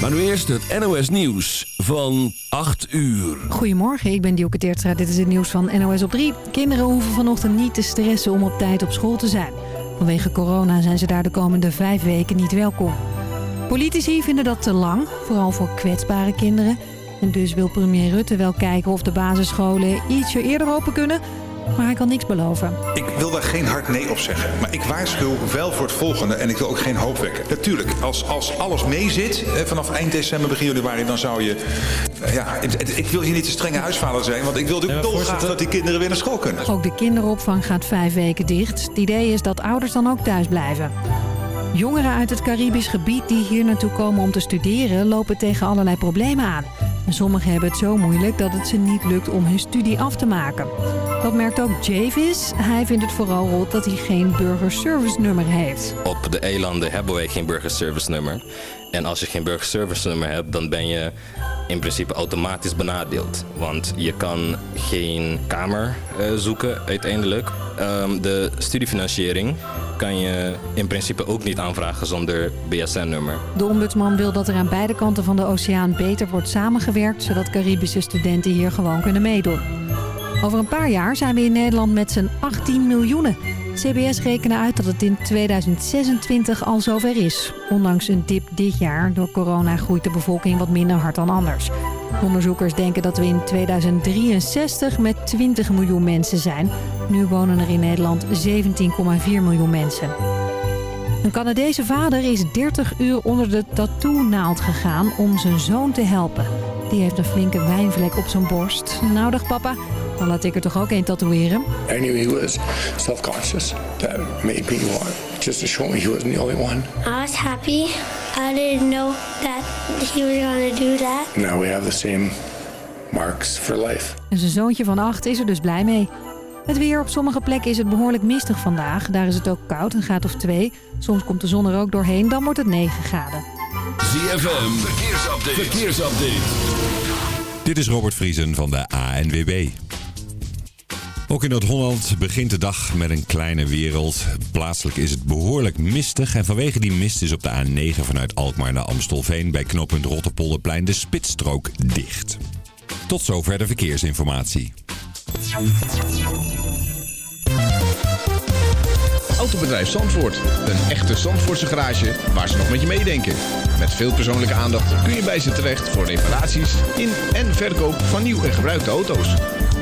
Maar nu eerst het NOS Nieuws van 8 uur. Goedemorgen, ik ben Dielke Teertstra. Dit is het nieuws van NOS op 3. Kinderen hoeven vanochtend niet te stressen om op tijd op school te zijn. Vanwege corona zijn ze daar de komende vijf weken niet welkom. Politici vinden dat te lang, vooral voor kwetsbare kinderen. En dus wil premier Rutte wel kijken of de basisscholen ietsje eerder open kunnen maar hij kan niks beloven. Ik wil daar geen hard nee op zeggen. Maar ik waarschuw wel voor het volgende en ik wil ook geen hoop wekken. Natuurlijk, als, als alles meezit vanaf eind december, begin januari, dan zou je... Ja, ik wil hier niet te strenge huisvader zijn, want ik wil natuurlijk ja, dolgraag dat die kinderen weer naar school kunnen. Ook de kinderopvang gaat vijf weken dicht. Het idee is dat ouders dan ook thuis blijven. Jongeren uit het Caribisch gebied die hier naartoe komen om te studeren... lopen tegen allerlei problemen aan. En sommigen hebben het zo moeilijk dat het ze niet lukt om hun studie af te maken. Dat merkt ook Javis. Hij vindt het vooral rot dat hij geen burgerservice nummer heeft. Op de eilanden hebben wij geen burgerservice nummer. En als je geen burgerservice nummer hebt, dan ben je in principe automatisch benadeeld. Want je kan geen kamer uh, zoeken uiteindelijk. Um, de studiefinanciering kan je in principe ook niet aanvragen zonder BSN-nummer. De ombudsman wil dat er aan beide kanten van de oceaan beter wordt samengewerkt... zodat Caribische studenten hier gewoon kunnen meedoen. Over een paar jaar zijn we in Nederland met z'n 18 miljoenen. CBS rekenen uit dat het in 2026 al zover is. Ondanks een dip dit jaar, door corona groeit de bevolking wat minder hard dan anders. Onderzoekers denken dat we in 2063 met 20 miljoen mensen zijn. Nu wonen er in Nederland 17,4 miljoen mensen. Een Canadese vader is 30 uur onder de tattoo-naald gegaan om zijn zoon te helpen. Die heeft een flinke wijnvlek op zijn borst. Nou dag papa, dan laat ik er toch ook een tatoeëren. I knew he was self-conscious. That made me want just to show me he wasn't the only one. I was happy. I didn't know that he was going to do that. Now we have the same marks for life. En zijn zoontje van acht is er dus blij mee. Het weer op sommige plekken is het behoorlijk mistig vandaag. Daar is het ook koud, een graad of twee. Soms komt de zon er ook doorheen, dan wordt het 9 graden. ZFM, verkeersupdate. verkeersupdate. Dit is Robert Vriesen van de ANWB. Ook in Noord-Holland begint de dag met een kleine wereld. Plaatselijk is het behoorlijk mistig. En vanwege die mist is op de A9 vanuit Alkmaar naar Amstelveen... bij knooppunt Rotterpolderplein de spitsstrook dicht. Tot zover de verkeersinformatie. Autobedrijf Zandvoort. Een echte Zandvoortse garage waar ze nog met je meedenken. Met veel persoonlijke aandacht kun je bij ze terecht... voor reparaties in en verkoop van nieuw en gebruikte auto's.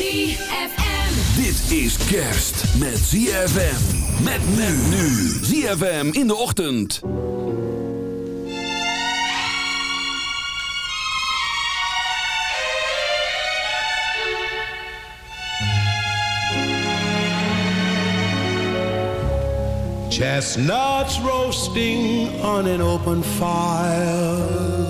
ZFM. Dit is kerst met ZFM. Met men nu. ZFM in de ochtend. Chestnuts roasting on an open fire.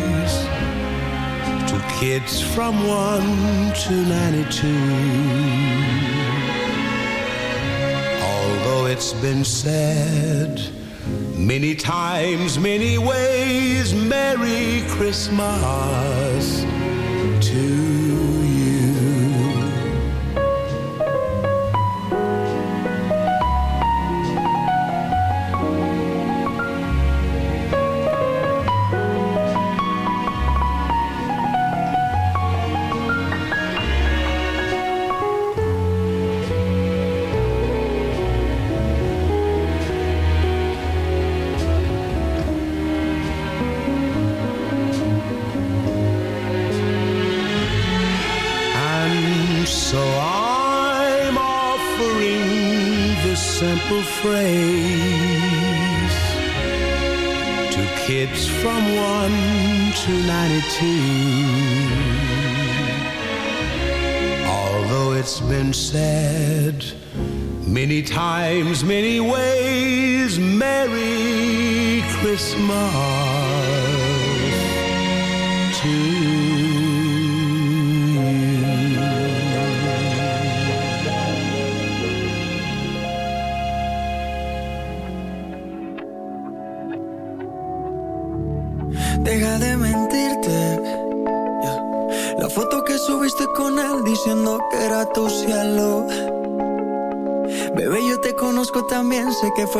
it's from 1 to 92. Although it's been said many times, many ways, Merry Christmas to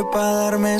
fue para darme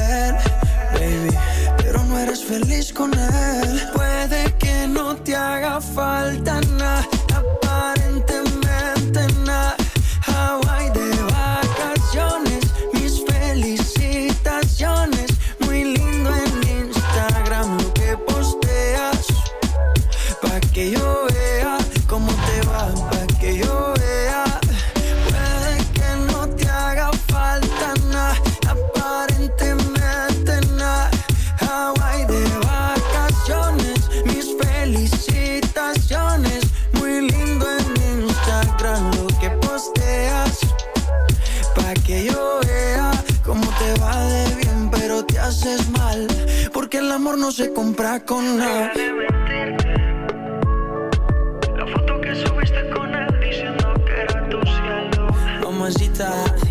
eres feliz con él. Puede que no te haga falta nada pases mal, porque el amor no se compra con nada. La foto que subiste con él diciendo que era tu cielo. Mamacita.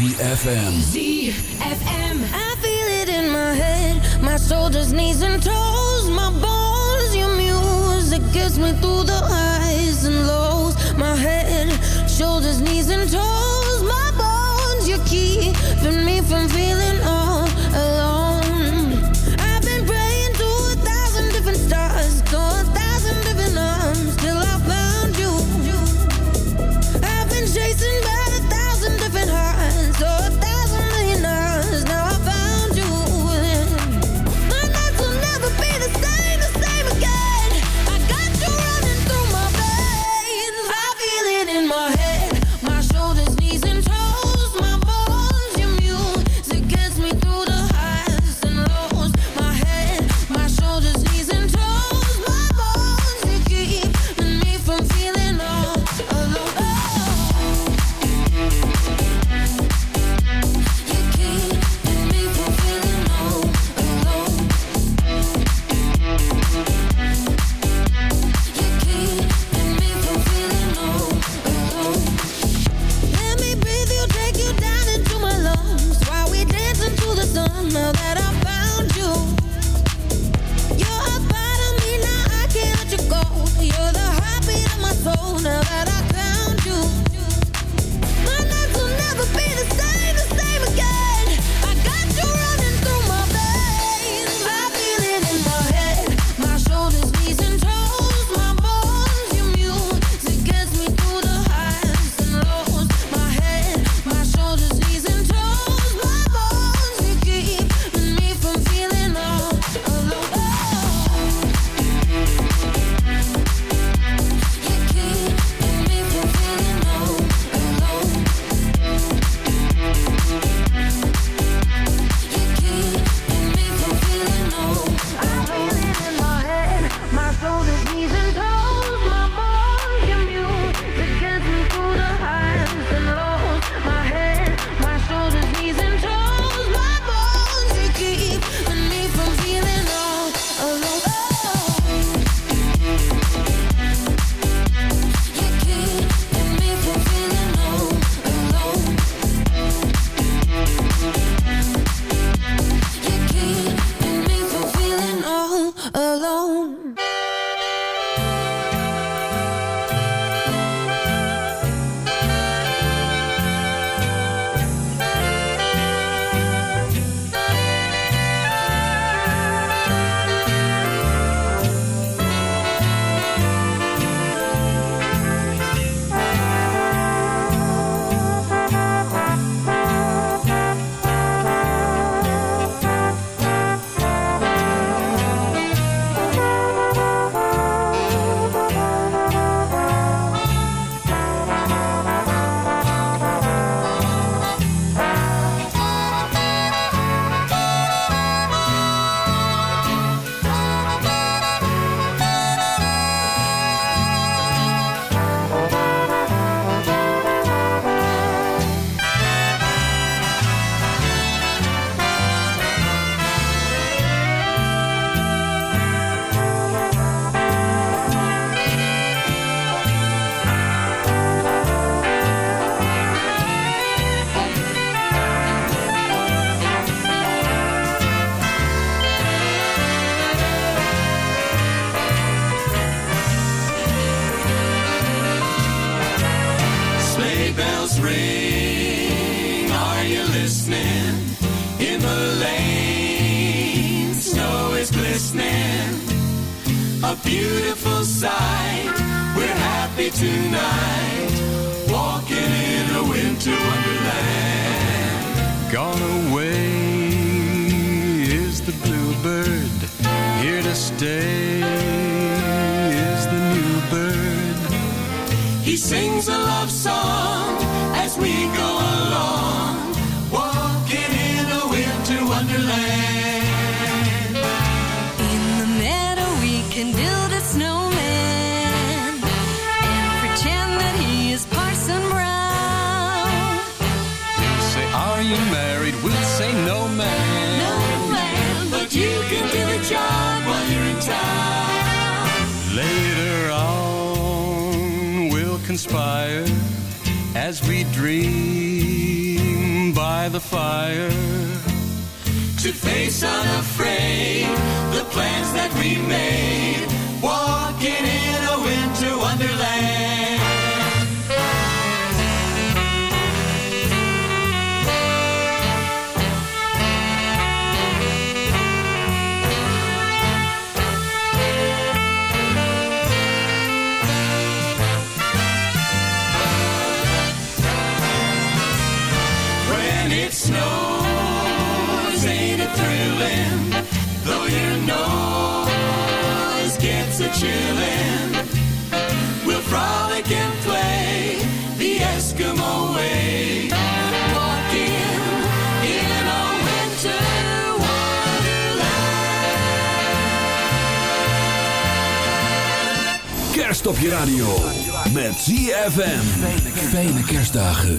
ZFM. ZFM. I feel it in my head, my shoulders, knees, and toes, my bones. Your music gets me through the highs and lows. My head, shoulders, knees, and toes, my bones. You're keeping me from feeling all we'll frolic and play the Eskimo way. Walking in a winter Kerst op je radio. Met ZFM. Fijne kerstdagen.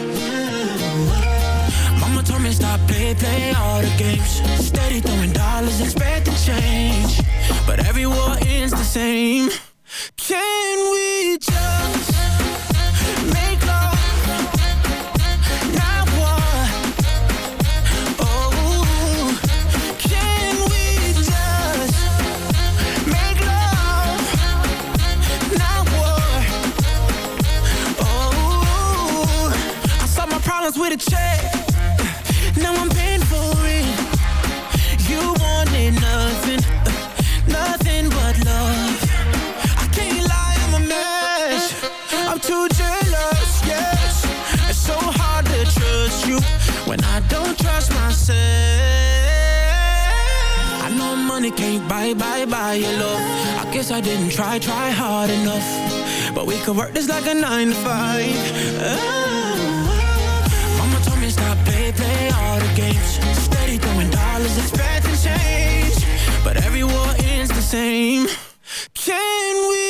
Play, all the games. Steady throwing dollars, expecting change. But every war ends the same. When I don't trust myself. I know money can't buy, buy, buy your love. I guess I didn't try, try hard enough. But we could work this like a nine to five. Ah. Mama told me stop, play, play all the games. Steady throwing dollars, expecting change. But every war ends the same. Can we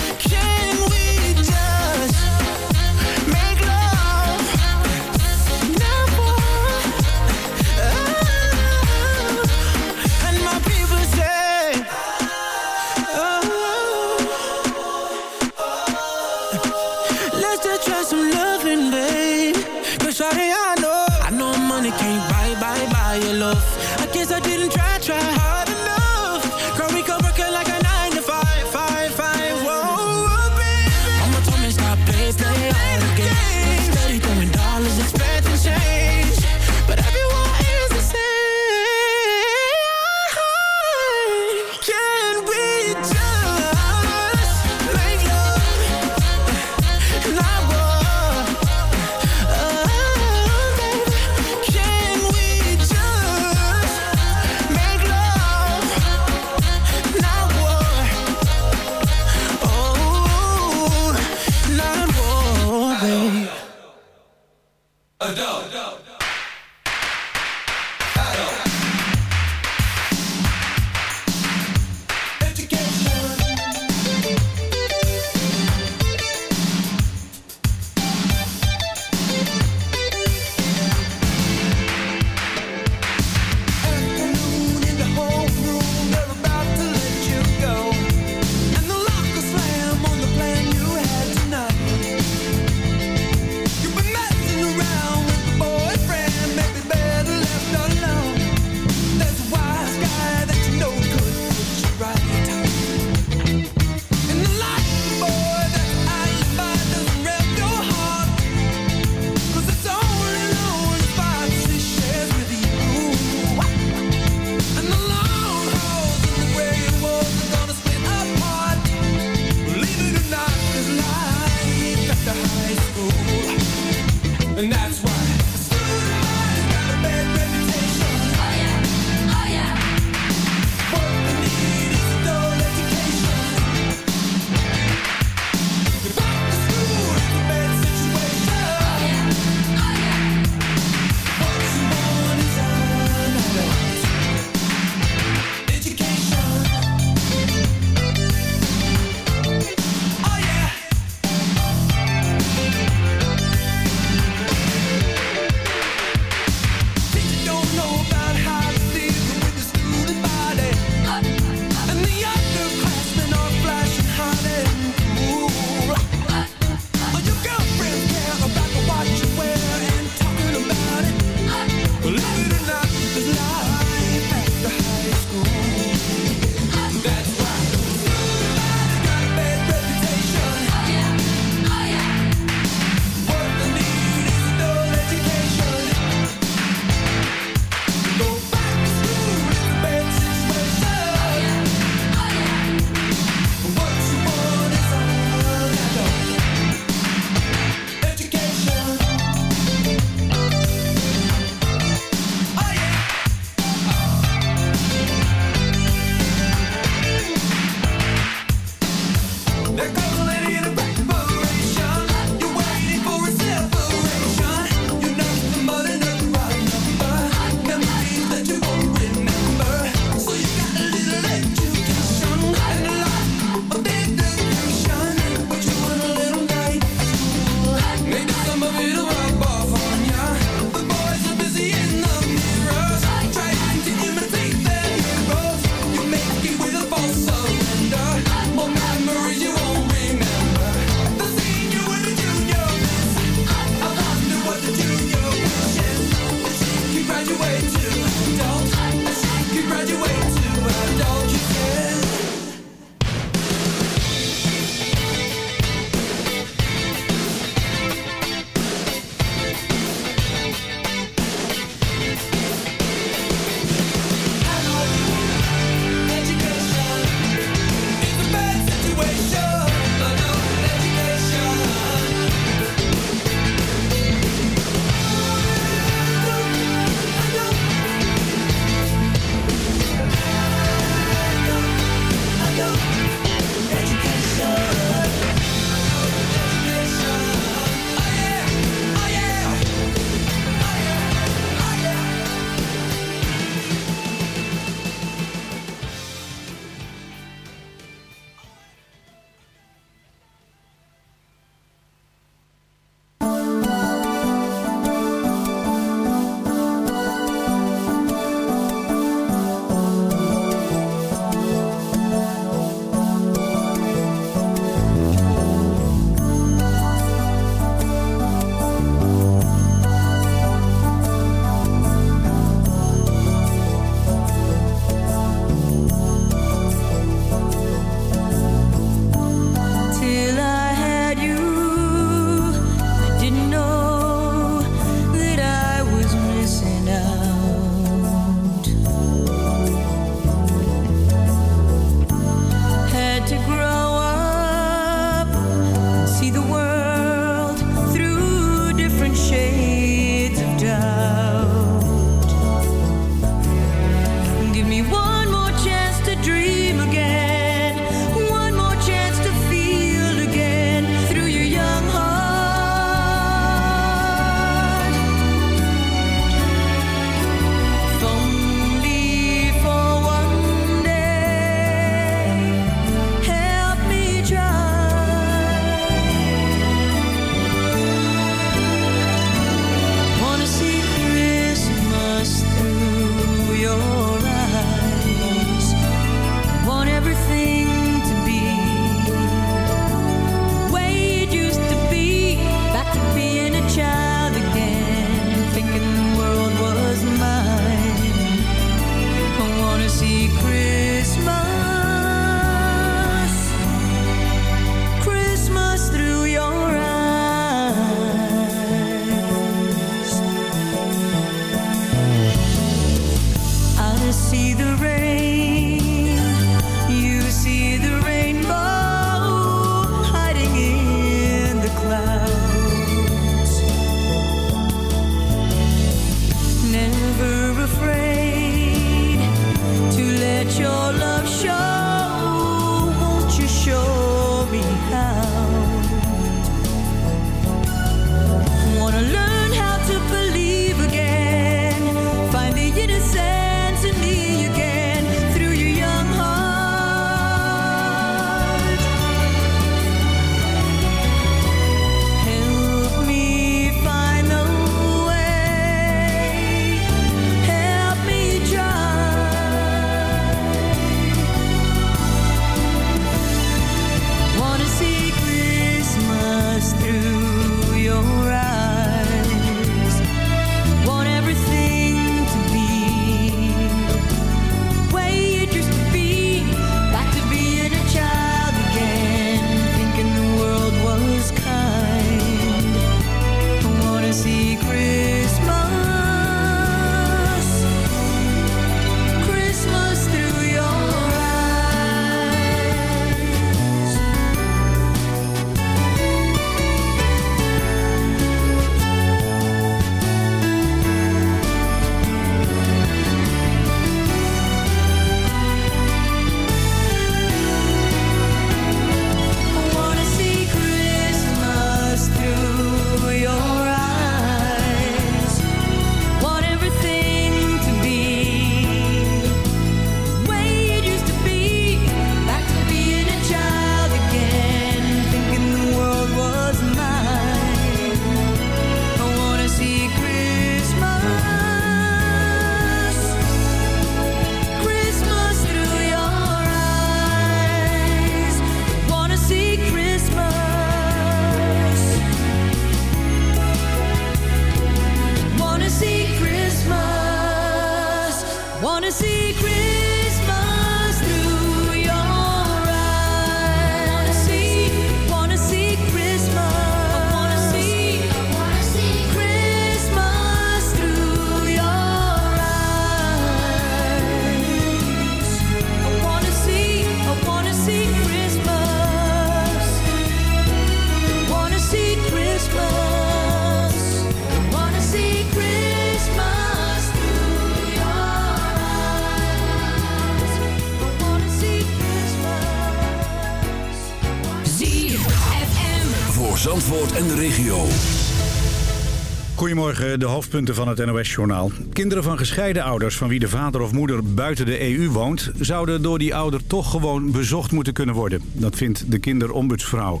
Goedemorgen, de hoofdpunten van het NOS-journaal. Kinderen van gescheiden ouders van wie de vader of moeder buiten de EU woont... zouden door die ouder toch gewoon bezocht moeten kunnen worden. Dat vindt de kinderombudsvrouw.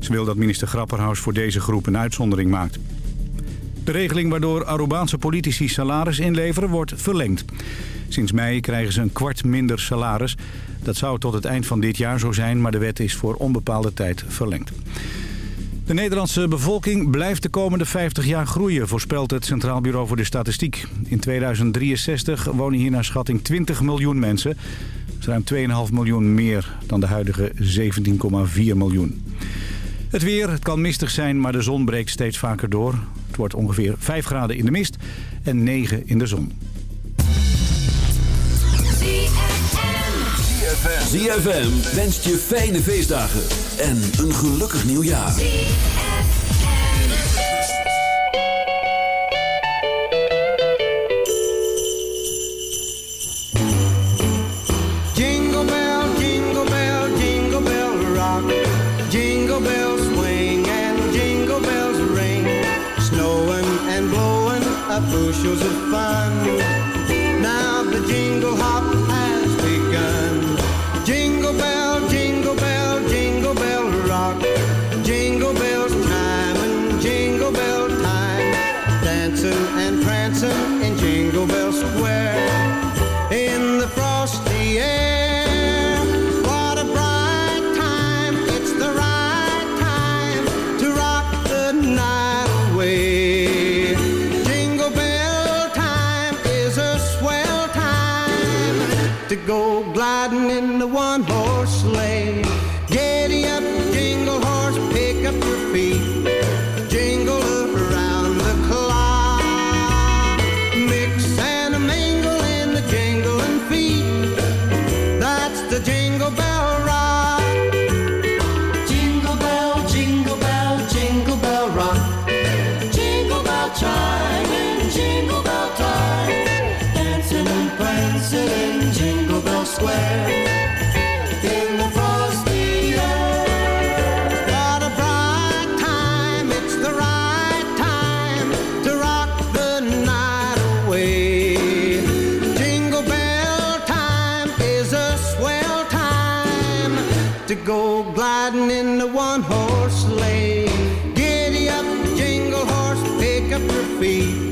Ze wil dat minister Grapperhaus voor deze groep een uitzondering maakt. De regeling waardoor Arubaanse politici salaris inleveren wordt verlengd. Sinds mei krijgen ze een kwart minder salaris. Dat zou tot het eind van dit jaar zo zijn, maar de wet is voor onbepaalde tijd verlengd. De Nederlandse bevolking blijft de komende 50 jaar groeien, voorspelt het Centraal Bureau voor de Statistiek. In 2063 wonen hier naar schatting 20 miljoen mensen. Dat is ruim 2,5 miljoen meer dan de huidige 17,4 miljoen. Het weer, het kan mistig zijn, maar de zon breekt steeds vaker door. Het wordt ongeveer 5 graden in de mist en 9 in de zon. ZFM wenst je fijne feestdagen en een gelukkig nieuwjaar. Jingle bell, jingle bell, jingle bell rock. Jingle bells swing and jingle bells ring. Snowing and blowing up bushels of fun. be.